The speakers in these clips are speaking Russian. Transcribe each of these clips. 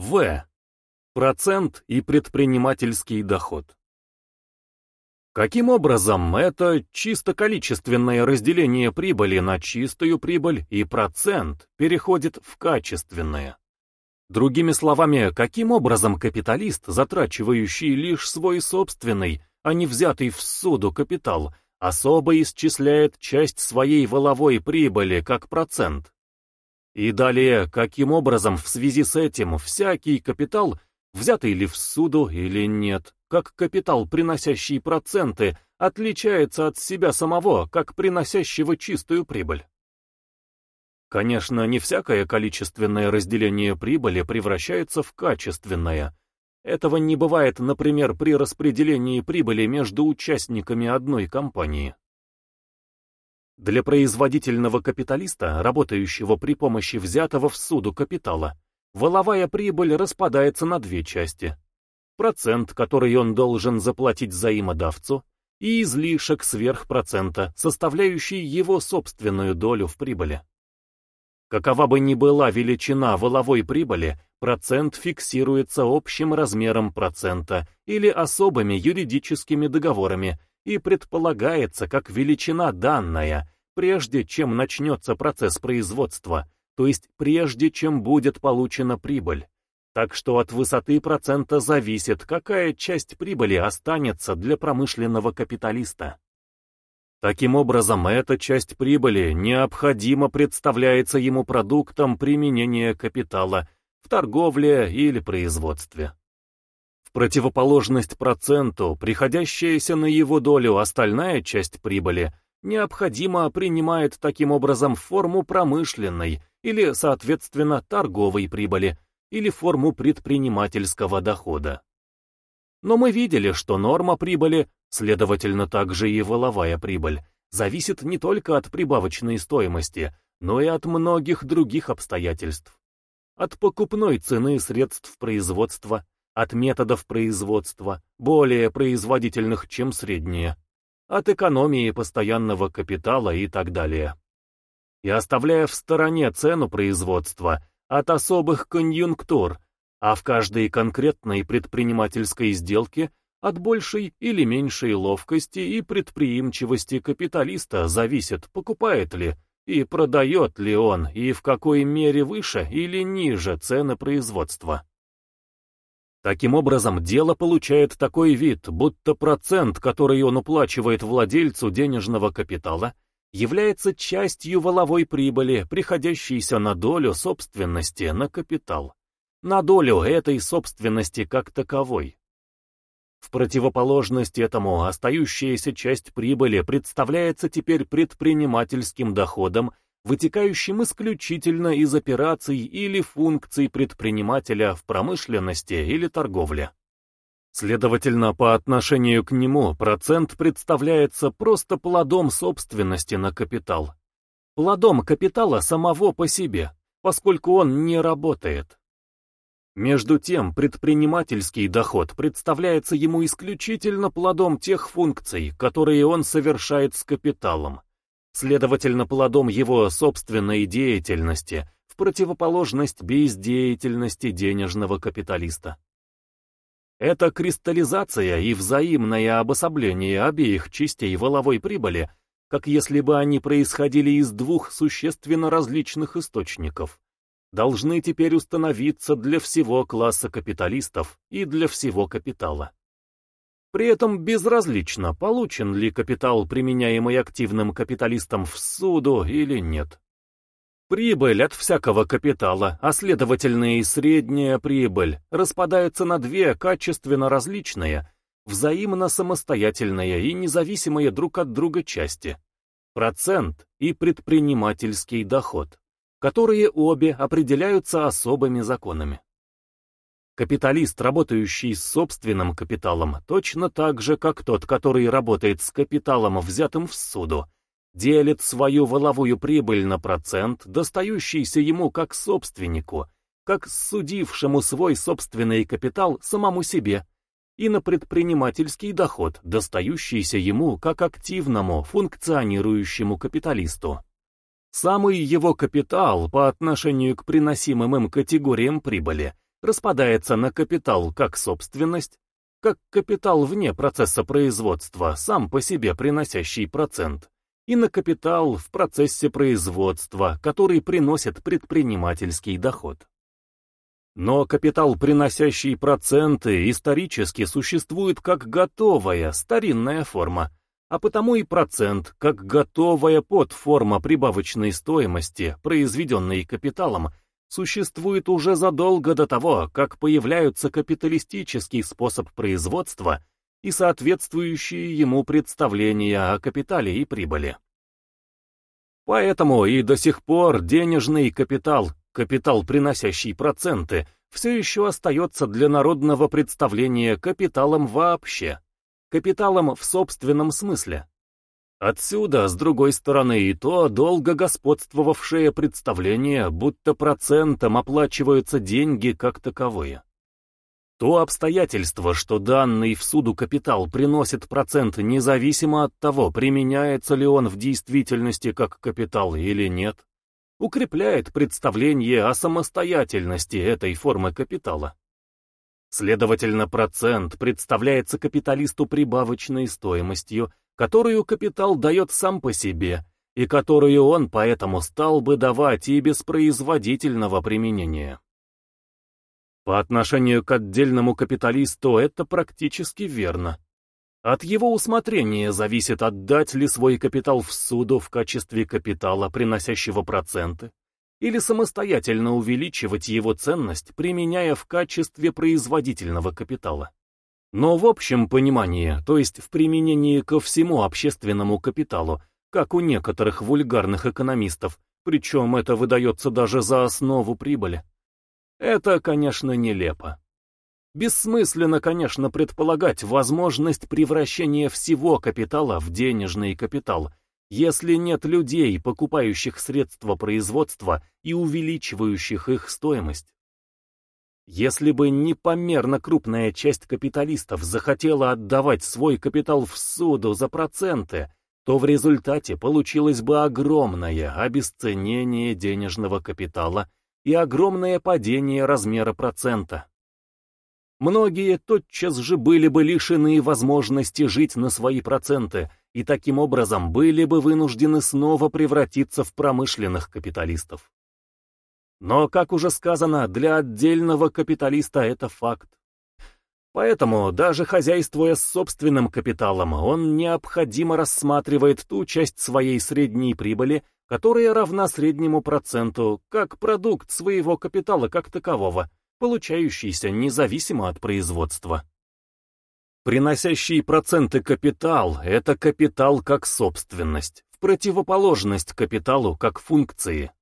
В. Процент и предпринимательский доход. Каким образом это чисто количественное разделение прибыли на чистую прибыль и процент переходит в качественное? Другими словами, каким образом капиталист, затрачивающий лишь свой собственный, а не взятый в суду капитал, особо исчисляет часть своей воловой прибыли как процент? И далее, каким образом в связи с этим всякий капитал, взятый ли в суду или нет, как капитал, приносящий проценты, отличается от себя самого, как приносящего чистую прибыль. Конечно, не всякое количественное разделение прибыли превращается в качественное. Этого не бывает, например, при распределении прибыли между участниками одной компании. Для производительного капиталиста, работающего при помощи взятого в суду капитала, воловая прибыль распадается на две части процент, который он должен заплатить взаимодавцу, и излишек сверх процента, составляющий его собственную долю в прибыли. Какова бы ни была величина воловой прибыли, процент фиксируется общим размером процента или особыми юридическими договорами и предполагается как величина данная, прежде чем начнется процесс производства, то есть прежде чем будет получена прибыль, так что от высоты процента зависит, какая часть прибыли останется для промышленного капиталиста. Таким образом, эта часть прибыли необходимо представляется ему продуктом применения капитала в торговле или производстве. Противоположность проценту, приходящаяся на его долю остальная часть прибыли, необходимо принимает таким образом форму промышленной или, соответственно, торговой прибыли, или форму предпринимательского дохода. Но мы видели, что норма прибыли, следовательно также и воловая прибыль, зависит не только от прибавочной стоимости, но и от многих других обстоятельств. От покупной цены средств производства, от методов производства, более производительных, чем средние, от экономии постоянного капитала и так далее. И оставляя в стороне цену производства, от особых конъюнктур, а в каждой конкретной предпринимательской сделке от большей или меньшей ловкости и предприимчивости капиталиста зависит, покупает ли и продает ли он, и в какой мере выше или ниже цены производства. Таким образом, дело получает такой вид, будто процент, который он уплачивает владельцу денежного капитала, является частью воловой прибыли, приходящейся на долю собственности на капитал, на долю этой собственности как таковой. В противоположность этому остающаяся часть прибыли представляется теперь предпринимательским доходом, вытекающим исключительно из операций или функций предпринимателя в промышленности или торговле. Следовательно, по отношению к нему процент представляется просто плодом собственности на капитал. Плодом капитала самого по себе, поскольку он не работает. Между тем, предпринимательский доход представляется ему исключительно плодом тех функций, которые он совершает с капиталом, следовательно, плодом его собственной деятельности, в противоположность бездеятельности денежного капиталиста. Эта кристаллизация и взаимное обособление обеих частей воловой прибыли, как если бы они происходили из двух существенно различных источников, должны теперь установиться для всего класса капиталистов и для всего капитала. При этом безразлично, получен ли капитал, применяемый активным капиталистом в суду или нет. Прибыль от всякого капитала, а следовательно и средняя прибыль, распадается на две качественно различные, взаимно самостоятельные и независимые друг от друга части. Процент и предпринимательский доход, которые обе определяются особыми законами. Капиталист, работающий с собственным капиталом, точно так же, как тот, который работает с капиталом, взятым в суду, делит свою воловую прибыль на процент, достающийся ему как собственнику, как судившему свой собственный капитал самому себе, и на предпринимательский доход, достающийся ему как активному, функционирующему капиталисту. Самый его капитал по отношению к приносимым им категориям прибыли распадается на капитал как собственность, как капитал вне процесса производства, сам по себе приносящий процент, и на капитал в процессе производства, который приносит предпринимательский доход. Но капитал, приносящий проценты, исторически существует как готовая, старинная форма, а потому и процент, как готовая подформа прибавочной стоимости, произведенной капиталом, существует уже задолго до того, как появляются капиталистический способ производства и соответствующие ему представления о капитале и прибыли. Поэтому и до сих пор денежный капитал, капитал, приносящий проценты, все еще остается для народного представления капиталом вообще, капиталом в собственном смысле. Отсюда, с другой стороны, и то долго господствовавшее представление, будто процентом оплачиваются деньги как таковые. То обстоятельство, что данный в суду капитал приносит процент независимо от того, применяется ли он в действительности как капитал или нет, укрепляет представление о самостоятельности этой формы капитала. Следовательно, процент представляется капиталисту прибавочной стоимостью, которую капитал дает сам по себе, и которую он поэтому стал бы давать и без производительного применения. По отношению к отдельному капиталисту это практически верно. От его усмотрения зависит, отдать ли свой капитал в суду в качестве капитала, приносящего проценты, или самостоятельно увеличивать его ценность, применяя в качестве производительного капитала. Но в общем понимании, то есть в применении ко всему общественному капиталу, как у некоторых вульгарных экономистов, причем это выдается даже за основу прибыли, это, конечно, нелепо. Бессмысленно, конечно, предполагать возможность превращения всего капитала в денежный капитал, если нет людей, покупающих средства производства и увеличивающих их стоимость. Если бы непомерно крупная часть капиталистов захотела отдавать свой капитал в суду за проценты, то в результате получилось бы огромное обесценение денежного капитала и огромное падение размера процента. Многие тотчас же были бы лишены возможности жить на свои проценты и таким образом были бы вынуждены снова превратиться в промышленных капиталистов. Но, как уже сказано, для отдельного капиталиста это факт. Поэтому, даже хозяйствуя с собственным капиталом, он необходимо рассматривает ту часть своей средней прибыли, которая равна среднему проценту, как продукт своего капитала как такового, получающийся независимо от производства. Приносящий проценты капитал – это капитал как собственность, в противоположность капиталу как функции.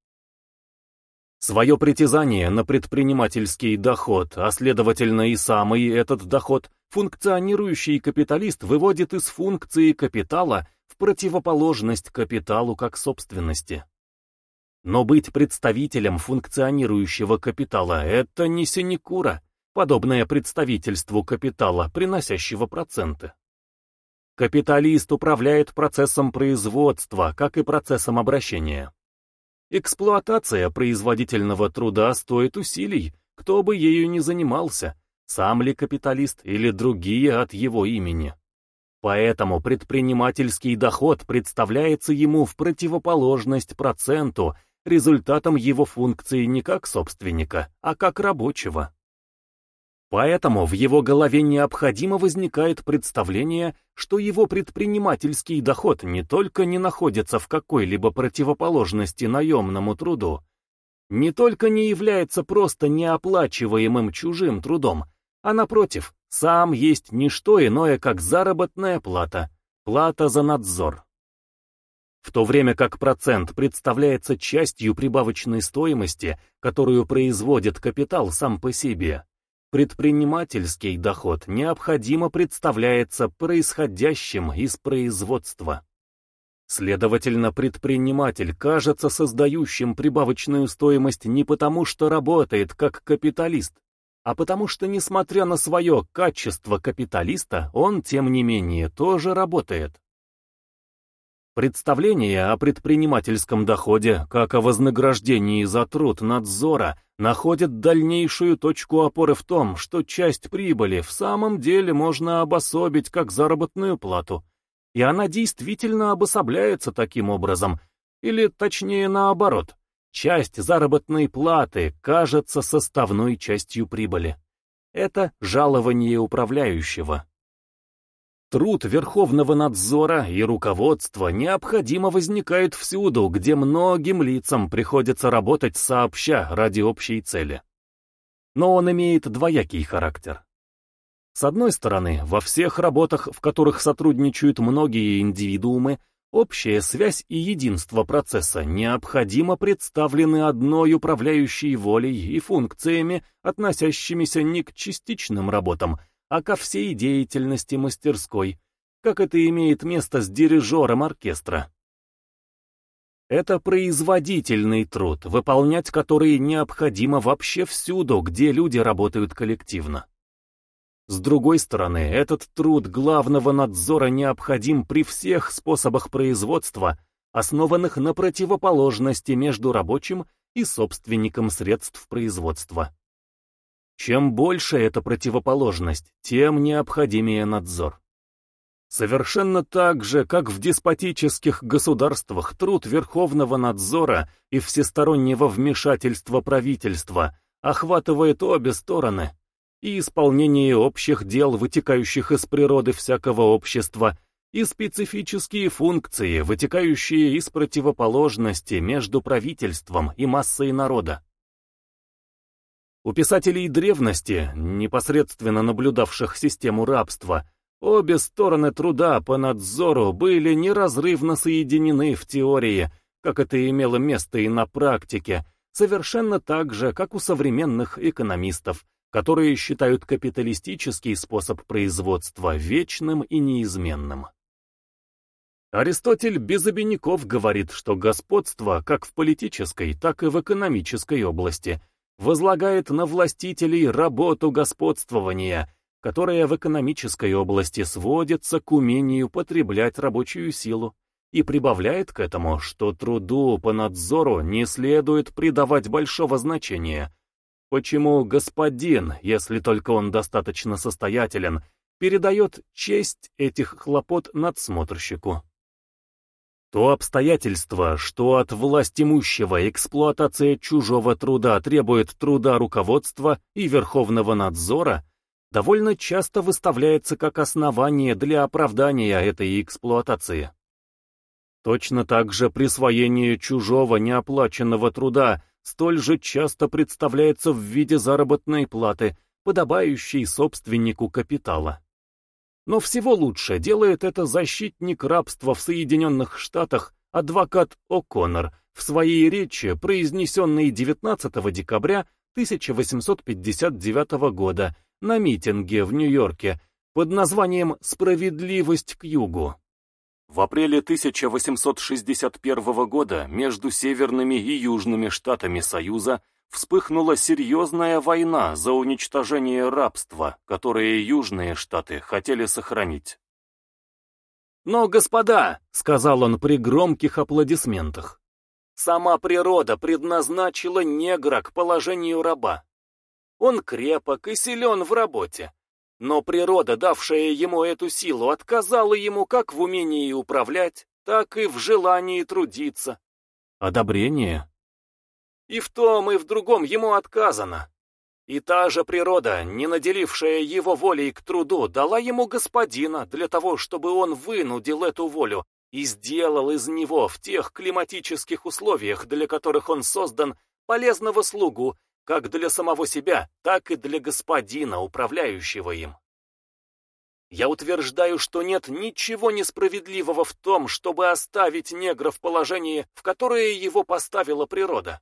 Свое притязание на предпринимательский доход, а следовательно и самый этот доход, функционирующий капиталист выводит из функции капитала – в противоположность капиталу как собственности. Но быть представителем функционирующего капитала – это не синекура, подобное представительству капитала, приносящего проценты. Капиталист управляет процессом производства, как и процессом обращения. Эксплуатация производительного труда стоит усилий, кто бы ею ни занимался, сам ли капиталист или другие от его имени. Поэтому предпринимательский доход представляется ему в противоположность проценту, результатом его функции не как собственника, а как рабочего. Поэтому в его голове необходимо возникает представление, что его предпринимательский доход не только не находится в какой-либо противоположности наемному труду, не только не является просто неоплачиваемым чужим трудом, а напротив, сам есть не что иное, как заработная плата, плата за надзор. В то время как процент представляется частью прибавочной стоимости, которую производит капитал сам по себе, предпринимательский доход необходимо представляется происходящим из производства. Следовательно, предприниматель кажется создающим прибавочную стоимость не потому, что работает как капиталист, а потому что, несмотря на свое качество капиталиста, он, тем не менее, тоже работает. Представление о предпринимательском доходе, как о вознаграждении за труд надзора находят дальнейшую точку опоры в том, что часть прибыли в самом деле можно обособить как заработную плату, и она действительно обособляется таким образом, или точнее наоборот, часть заработной платы кажется составной частью прибыли. Это жалование управляющего. Труд Верховного надзора и руководства необходимо возникает всюду, где многим лицам приходится работать сообща ради общей цели. Но он имеет двоякий характер. С одной стороны, во всех работах, в которых сотрудничают многие индивидуумы, общая связь и единство процесса необходимо представлены одной управляющей волей и функциями, относящимися не к частичным работам, а ко всей деятельности мастерской, как это имеет место с дирижером оркестра. Это производительный труд, выполнять который необходимо вообще всюду, где люди работают коллективно. С другой стороны, этот труд главного надзора необходим при всех способах производства, основанных на противоположности между рабочим и собственником средств производства. Чем больше эта противоположность, тем необходимее надзор. Совершенно так же, как в деспотических государствах труд верховного надзора и всестороннего вмешательства правительства охватывает обе стороны, и исполнение общих дел, вытекающих из природы всякого общества, и специфические функции, вытекающие из противоположности между правительством и массой народа. У писателей древности, непосредственно наблюдавших систему рабства, обе стороны труда по надзору были неразрывно соединены в теории, как это имело место и на практике, совершенно так же, как у современных экономистов, которые считают капиталистический способ производства вечным и неизменным. Аристотель без обиняков говорит, что господство как в политической, так и в экономической области – возлагает на властителей работу господствования, которая в экономической области сводится к умению потреблять рабочую силу, и прибавляет к этому, что труду по надзору не следует придавать большого значения, почему господин, если только он достаточно состоятелен, передает честь этих хлопот надсмотрщику. То обстоятельство, что от власть имущего эксплуатация чужого труда требует труда руководства и верховного надзора, довольно часто выставляется как основание для оправдания этой эксплуатации. Точно так же присвоение чужого неоплаченного труда столь же часто представляется в виде заработной платы, подобающей собственнику капитала. Но всего лучше делает это защитник рабства в Соединенных Штатах адвокат О'Коннор в своей речи, произнесенной 19 декабря 1859 года на митинге в Нью-Йорке под названием «Справедливость к югу». В апреле 1861 года между северными и южными штатами Союза вспыхнула серьезная война за уничтожение рабства, которое южные штаты хотели сохранить. «Но, господа», — сказал он при громких аплодисментах, «сама природа предназначила негра к положению раба. Он крепок и силен в работе, но природа, давшая ему эту силу, отказала ему как в умении управлять, так и в желании трудиться». «Одобрение?» И в том, и в другом ему отказано. И та же природа, не наделившая его волей к труду, дала ему господина для того, чтобы он вынудил эту волю и сделал из него в тех климатических условиях, для которых он создан, полезного слугу, как для самого себя, так и для господина, управляющего им. Я утверждаю, что нет ничего несправедливого в том, чтобы оставить негра в положении, в которое его поставила природа.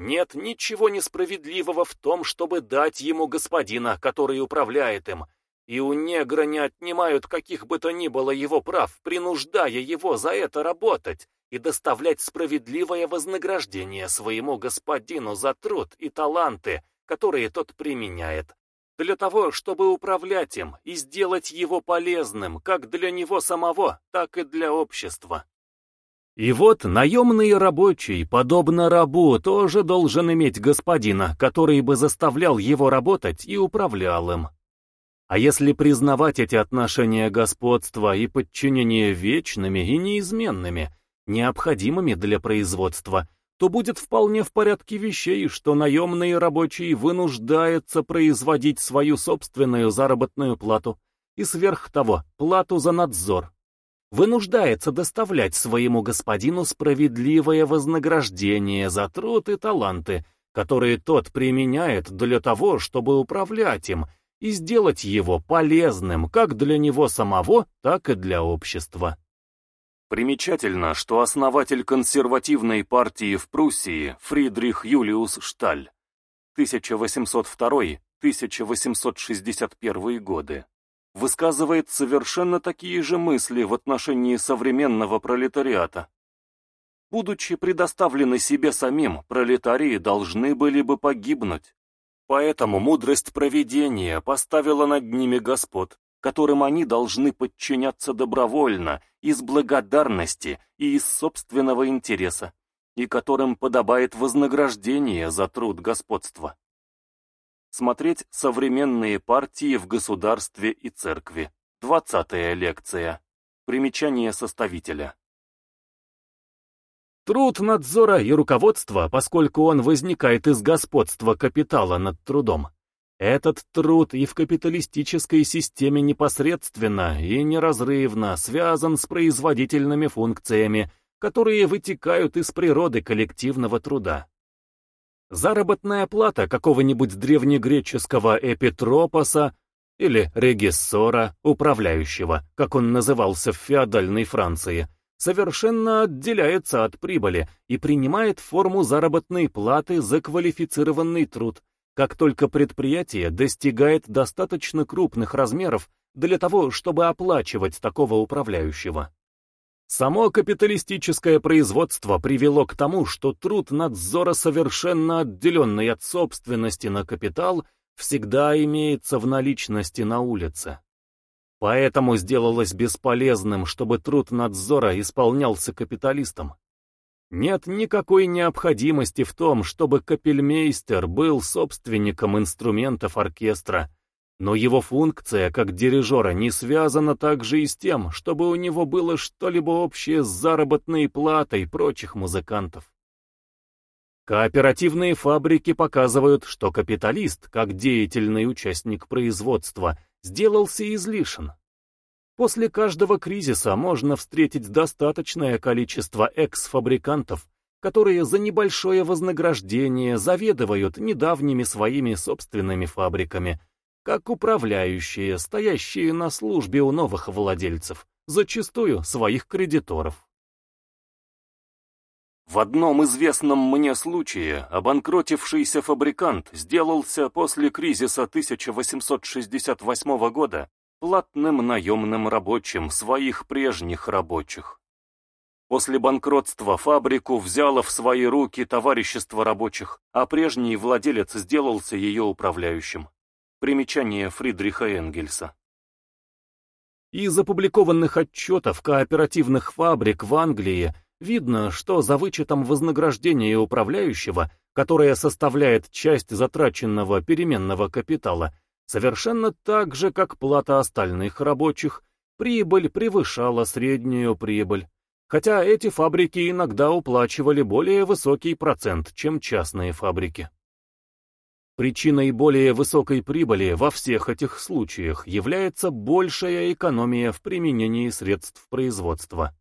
Нет ничего несправедливого в том, чтобы дать ему господина, который управляет им, и у негра не отнимают каких бы то ни было его прав, принуждая его за это работать и доставлять справедливое вознаграждение своему господину за труд и таланты, которые тот применяет, для того, чтобы управлять им и сделать его полезным как для него самого, так и для общества. И вот наемный рабочий, подобно рабу, тоже должен иметь господина, который бы заставлял его работать и управлял им. А если признавать эти отношения господства и подчинения вечными и неизменными, необходимыми для производства, то будет вполне в порядке вещей, что наемный рабочий вынуждается производить свою собственную заработную плату и сверх того плату за надзор вынуждается доставлять своему господину справедливое вознаграждение за труд и таланты, которые тот применяет для того, чтобы управлять им и сделать его полезным как для него самого, так и для общества. Примечательно, что основатель консервативной партии в Пруссии Фридрих Юлиус Шталь 1802-1861 годы высказывает совершенно такие же мысли в отношении современного пролетариата. Будучи предоставлены себе самим, пролетарии должны были бы погибнуть. Поэтому мудрость проведения поставила над ними господ, которым они должны подчиняться добровольно, из благодарности и из собственного интереса, и которым подобает вознаграждение за труд господства. Смотреть современные партии в государстве и церкви. Двадцатая лекция. Примечание составителя. Труд надзора и руководства, поскольку он возникает из господства капитала над трудом. Этот труд и в капиталистической системе непосредственно и неразрывно связан с производительными функциями, которые вытекают из природы коллективного труда. Заработная плата какого-нибудь древнегреческого эпитропоса или региссора, управляющего, как он назывался в феодальной Франции, совершенно отделяется от прибыли и принимает форму заработной платы за квалифицированный труд, как только предприятие достигает достаточно крупных размеров для того, чтобы оплачивать такого управляющего. Само капиталистическое производство привело к тому, что труд надзора, совершенно отделенный от собственности на капитал, всегда имеется в наличности на улице. Поэтому сделалось бесполезным, чтобы труд надзора исполнялся капиталистом. Нет никакой необходимости в том, чтобы капельмейстер был собственником инструментов оркестра, но его функция как дирижера не связана также и с тем, чтобы у него было что-либо общее с заработной платой прочих музыкантов. Кооперативные фабрики показывают, что капиталист, как деятельный участник производства, сделался излишен. После каждого кризиса можно встретить достаточное количество экс-фабрикантов, которые за небольшое вознаграждение заведывают недавними своими собственными фабриками – как управляющие, стоящие на службе у новых владельцев, зачастую своих кредиторов. В одном известном мне случае обанкротившийся фабрикант сделался после кризиса 1868 года платным наемным рабочим своих прежних рабочих. После банкротства фабрику взяло в свои руки товарищество рабочих, а прежний владелец сделался ее управляющим. Примечание Фридриха Энгельса. Из опубликованных отчетов кооперативных фабрик в Англии видно, что за вычетом вознаграждения управляющего, которое составляет часть затраченного переменного капитала, совершенно так же, как плата остальных рабочих, прибыль превышала среднюю прибыль, хотя эти фабрики иногда уплачивали более высокий процент, чем частные фабрики. Причиной более высокой прибыли во всех этих случаях является большая экономия в применении средств производства.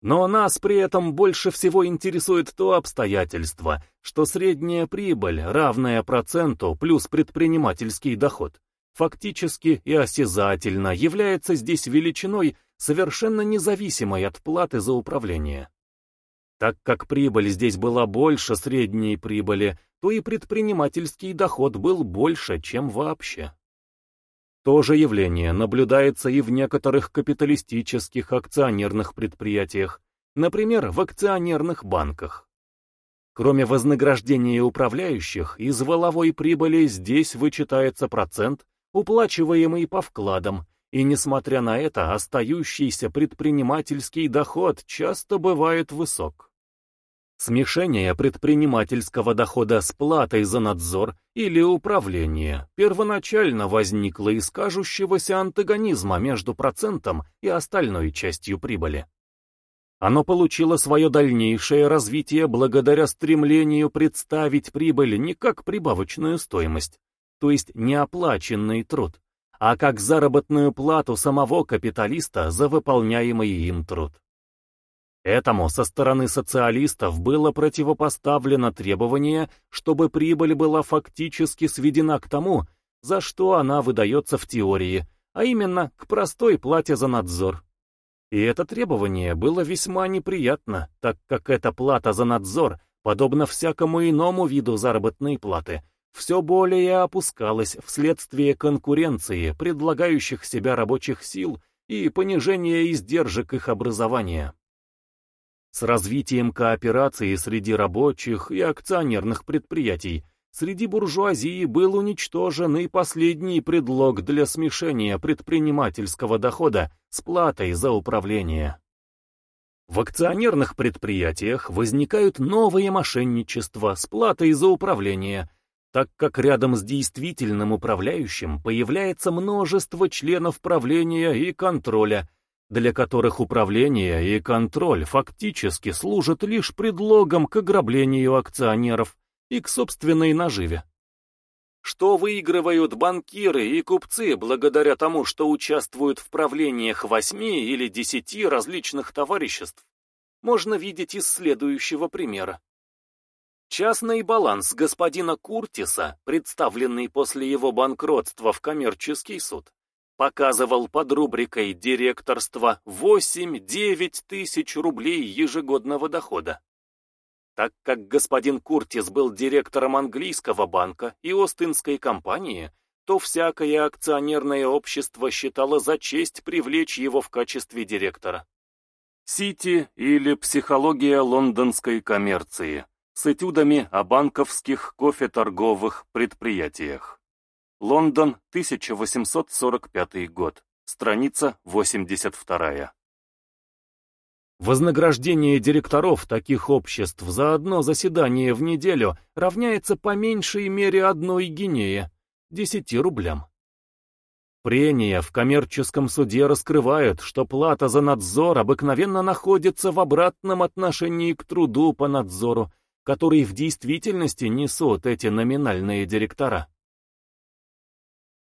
Но нас при этом больше всего интересует то обстоятельство, что средняя прибыль, равная проценту плюс предпринимательский доход, фактически и осязательно является здесь величиной, совершенно независимой от платы за управление. Так как прибыль здесь была больше средней прибыли, то и предпринимательский доход был больше, чем вообще. То же явление наблюдается и в некоторых капиталистических акционерных предприятиях, например, в акционерных банках. Кроме вознаграждения управляющих, из воловой прибыли здесь вычитается процент, уплачиваемый по вкладам, И несмотря на это, остающийся предпринимательский доход часто бывает высок. Смешение предпринимательского дохода с платой за надзор или управление первоначально возникло из кажущегося антагонизма между процентом и остальной частью прибыли. Оно получило свое дальнейшее развитие благодаря стремлению представить прибыль не как прибавочную стоимость, то есть неоплаченный труд, а как заработную плату самого капиталиста за выполняемый им труд. Этому со стороны социалистов было противопоставлено требование, чтобы прибыль была фактически сведена к тому, за что она выдается в теории, а именно к простой плате за надзор. И это требование было весьма неприятно, так как эта плата за надзор, подобно всякому иному виду заработной платы, все более опускалась вследствие конкуренции предлагающих себя рабочих сил и понижения издержек их образования. С развитием кооперации среди рабочих и акционерных предприятий среди буржуазии был уничтожен и последний предлог для смешения предпринимательского дохода с платой за управление. В акционерных предприятиях возникают новые мошенничества с платой за управление, так как рядом с действительным управляющим появляется множество членов правления и контроля, для которых управление и контроль фактически служат лишь предлогом к ограблению акционеров и к собственной наживе. Что выигрывают банкиры и купцы благодаря тому, что участвуют в правлениях восьми или десяти различных товариществ, можно видеть из следующего примера. Частный баланс господина Куртиса, представленный после его банкротства в коммерческий суд, показывал под рубрикой «Директорство» 8-9 тысяч рублей ежегодного дохода. Так как господин Куртис был директором английского банка и Остинской компании, то всякое акционерное общество считало за честь привлечь его в качестве директора. Сити или психология лондонской коммерции с этюдами о банковских кофеторговых предприятиях. Лондон, 1845 год. Страница 82. Вознаграждение директоров таких обществ за одно заседание в неделю равняется по меньшей мере одной гинее, 10 рублям. Прения в коммерческом суде раскрывают, что плата за надзор обыкновенно находится в обратном отношении к труду по надзору, который в действительности несут эти номинальные директора.